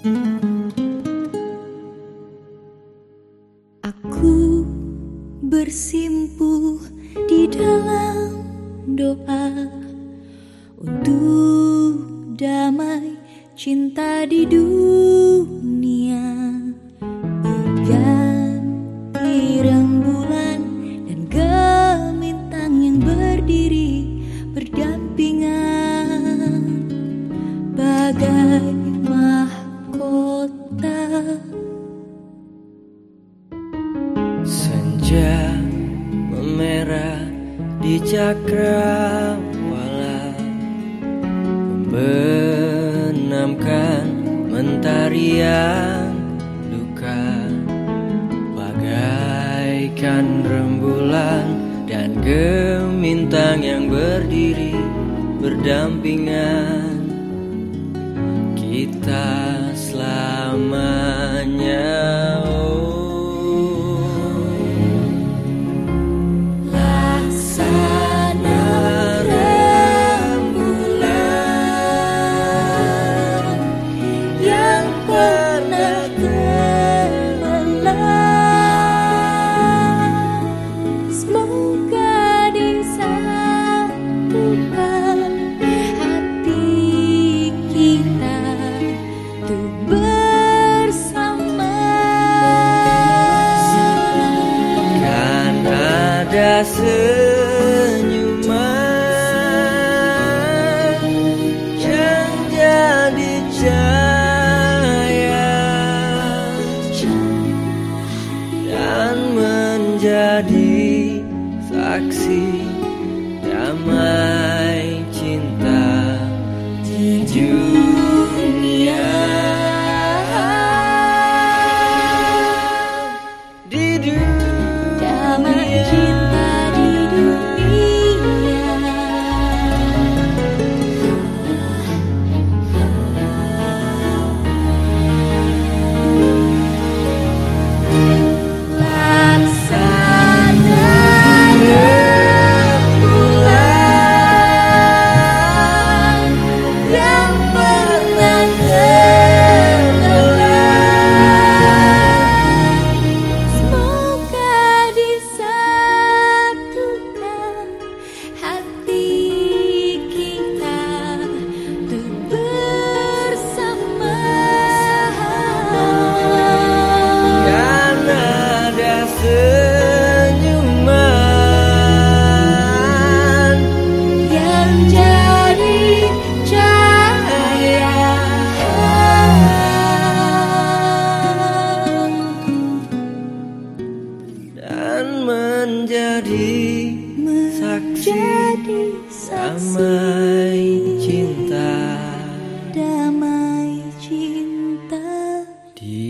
Aku bersimpuh di dalam doa untuk damai cinta di dunia. Di cakrawala membenamkan mentari yang duka. Bagaikan rembulan dan gemintang yang berdiri berdampingan kita selamanya senyuman yang jadi cahaya dan menjadi saksi damai. Jadi damai cinta. Damai cinta. Di